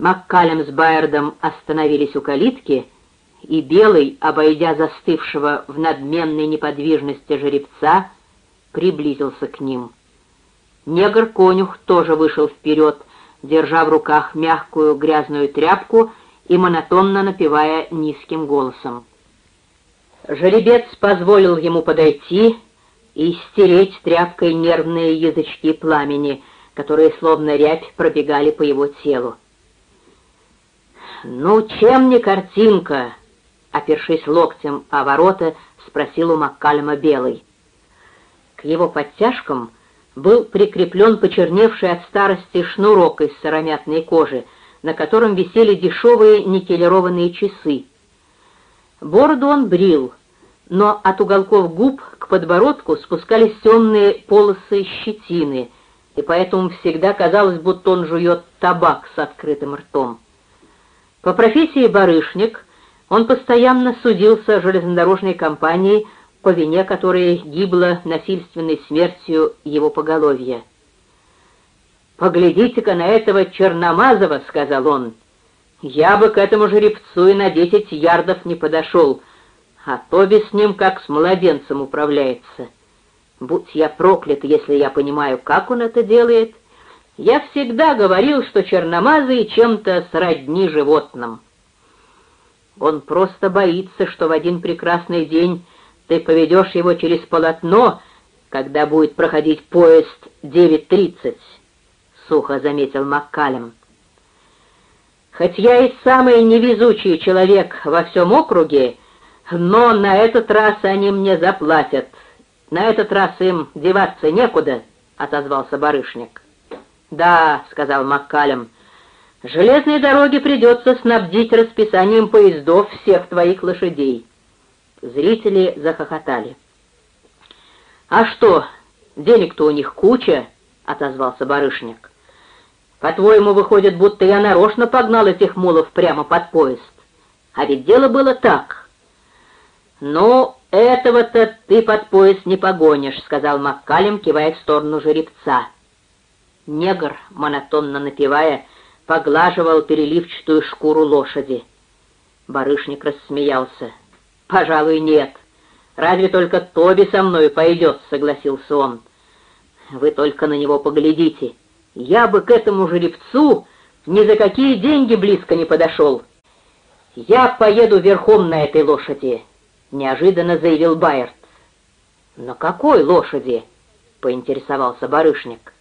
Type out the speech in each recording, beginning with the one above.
Маккалем с Байердом остановились у калитки, и Белый, обойдя застывшего в надменной неподвижности жеребца, приблизился к ним. Негр-конюх тоже вышел вперед, держа в руках мягкую грязную тряпку и монотонно напевая низким голосом. Жеребец позволил ему подойти и стереть тряпкой нервные язычки пламени, которые словно рябь пробегали по его телу. «Ну, чем не картинка?» — опершись локтем о ворота, спросил у Маккалема Белый. К его подтяжкам был прикреплен почерневший от старости шнурок из сыромятной кожи, на котором висели дешевые никелированные часы. Бороду он брил, но от уголков губ к подбородку спускались темные полосы щетины, и поэтому всегда казалось, будто он жует табак с открытым ртом. По профессии барышник он постоянно судился железнодорожной компанией, по вине которой гибло насильственной смертью его поголовье. «Поглядите-ка на этого Черномазова», — сказал он. «Я бы к этому жеребцу и на десять ярдов не подошел, а Тоби с ним как с младенцем управляется. Будь я проклят, если я понимаю, как он это делает. Я всегда говорил, что черномазые чем-то сродни животным». Он просто боится, что в один прекрасный день ты поведешь его через полотно, когда будет проходить поезд 9.30 сухо заметил Маккалем. «Хоть я и самый невезучий человек во всем округе, но на этот раз они мне заплатят. На этот раз им деваться некуда», — отозвался барышник. «Да», — сказал Маккалем, — «железной дороге придется снабдить расписанием поездов всех твоих лошадей». Зрители захохотали. «А что, денег-то у них куча», — отозвался барышник. По-твоему, выходит, будто я нарочно погнал этих мулов прямо под поезд. А ведь дело было так. «Ну, этого-то ты под поезд не погонишь», — сказал Маккалем, кивая в сторону жеребца. Негр, монотонно напевая, поглаживал переливчатую шкуру лошади. Барышник рассмеялся. «Пожалуй, нет. Разве только Тоби со мной пойдет», — согласился он. «Вы только на него поглядите. Я бы к этому жеребцу ни за какие деньги близко не подошел. Я поеду верхом на этой лошади, — неожиданно заявил Байерт. «На какой лошади?» — поинтересовался барышник.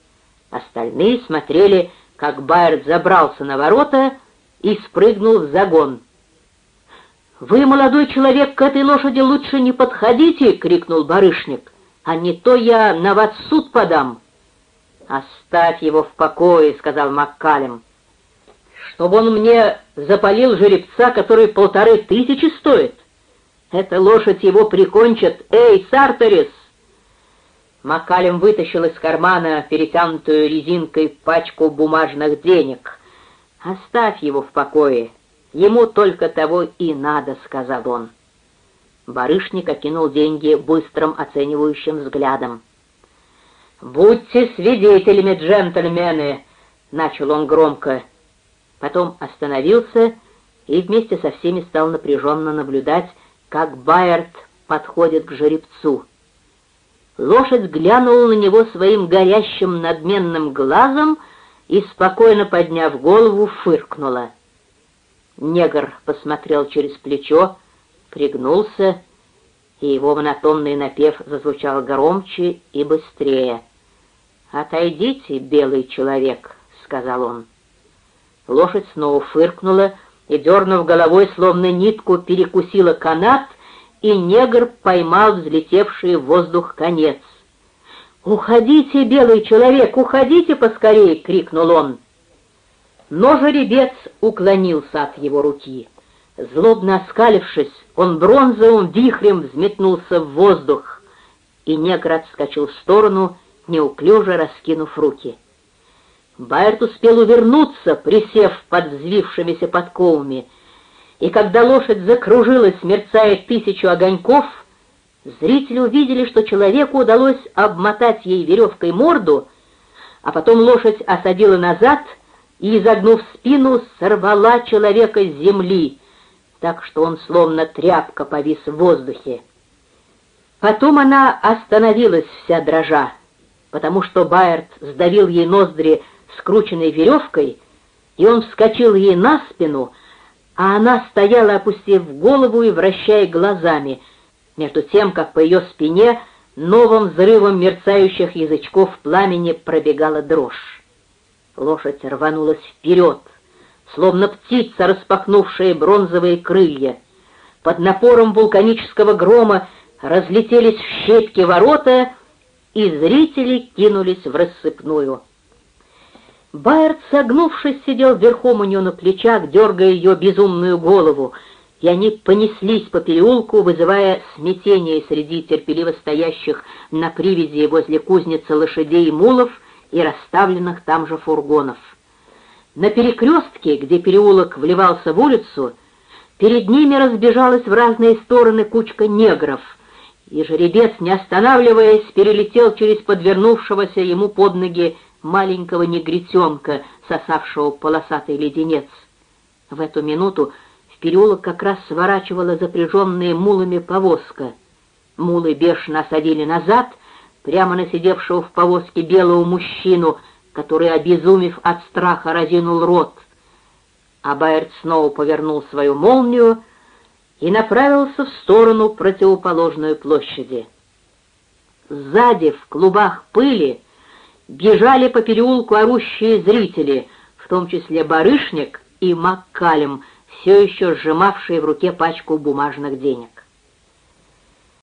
Остальные смотрели, как Байерт забрался на ворота и спрыгнул в загон. «Вы, молодой человек, к этой лошади лучше не подходите!» — крикнул барышник. «А не то я на вас суд подам!» «Оставь его в покое», — сказал Маккалем. «Чтобы он мне запалил жеребца, который полторы тысячи стоит. Эта лошадь его прикончит. Эй, Сарторис!» Маккалем вытащил из кармана перетянутую резинкой пачку бумажных денег. «Оставь его в покое. Ему только того и надо», — сказал он. Барышник окинул деньги быстрым оценивающим взглядом. «Будьте свидетелями, джентльмены!» — начал он громко. Потом остановился и вместе со всеми стал напряженно наблюдать, как Байерт подходит к жеребцу. Лошадь глянула на него своим горящим надменным глазом и, спокойно подняв голову, фыркнула. Негр посмотрел через плечо, пригнулся, и его монотонный напев зазвучал громче и быстрее. «Отойдите, белый человек», — сказал он. Лошадь снова фыркнула и, дернув головой, словно нитку, перекусила канат, и негр поймал взлетевший в воздух конец. «Уходите, белый человек, уходите поскорее!» — крикнул он. Но жеребец уклонился от его руки. Злобно оскалившись, он бронзовым вихрем взметнулся в воздух, и негр отскочил в сторону, неуклюже раскинув руки. Байерт успел увернуться, присев под взвившимися подковами, и когда лошадь закружилась, мерцая тысячу огоньков, зрители увидели, что человеку удалось обмотать ей веревкой морду, а потом лошадь осадила назад и, изогнув спину, сорвала человека с земли, так что он словно тряпка повис в воздухе. Потом она остановилась вся дрожа, потому что Байерт сдавил ей ноздри скрученной веревкой, и он вскочил ей на спину, а она стояла, опустив голову и вращая глазами, между тем, как по ее спине новым взрывом мерцающих язычков пламени пробегала дрожь. Лошадь рванулась вперед, словно птица, распахнувшая бронзовые крылья. Под напором вулканического грома разлетелись в щепки ворота, и зрители кинулись в рассыпную. Байерд, согнувшись, сидел верхом у нее на плечах, дергая ее безумную голову, и они понеслись по переулку, вызывая смятение среди терпеливо стоящих на привязи возле кузницы лошадей и мулов и расставленных там же фургонов. На перекрестке, где переулок вливался в улицу, перед ними разбежалась в разные стороны кучка негров, и жеребец, не останавливаясь, перелетел через подвернувшегося ему под ноги маленького негритенка, сосавшего полосатый леденец. В эту минуту в переулок как раз сворачивала запряженная мулами повозка. Мулы бешено осадили назад, прямо на сидевшего в повозке белого мужчину, который, обезумев от страха, разинул рот. А Байерт снова повернул свою молнию и направился в сторону противоположной площади. Сзади, в клубах пыли, бежали по переулку орущие зрители, в том числе барышник и Маккалем, все еще сжимавшие в руке пачку бумажных денег.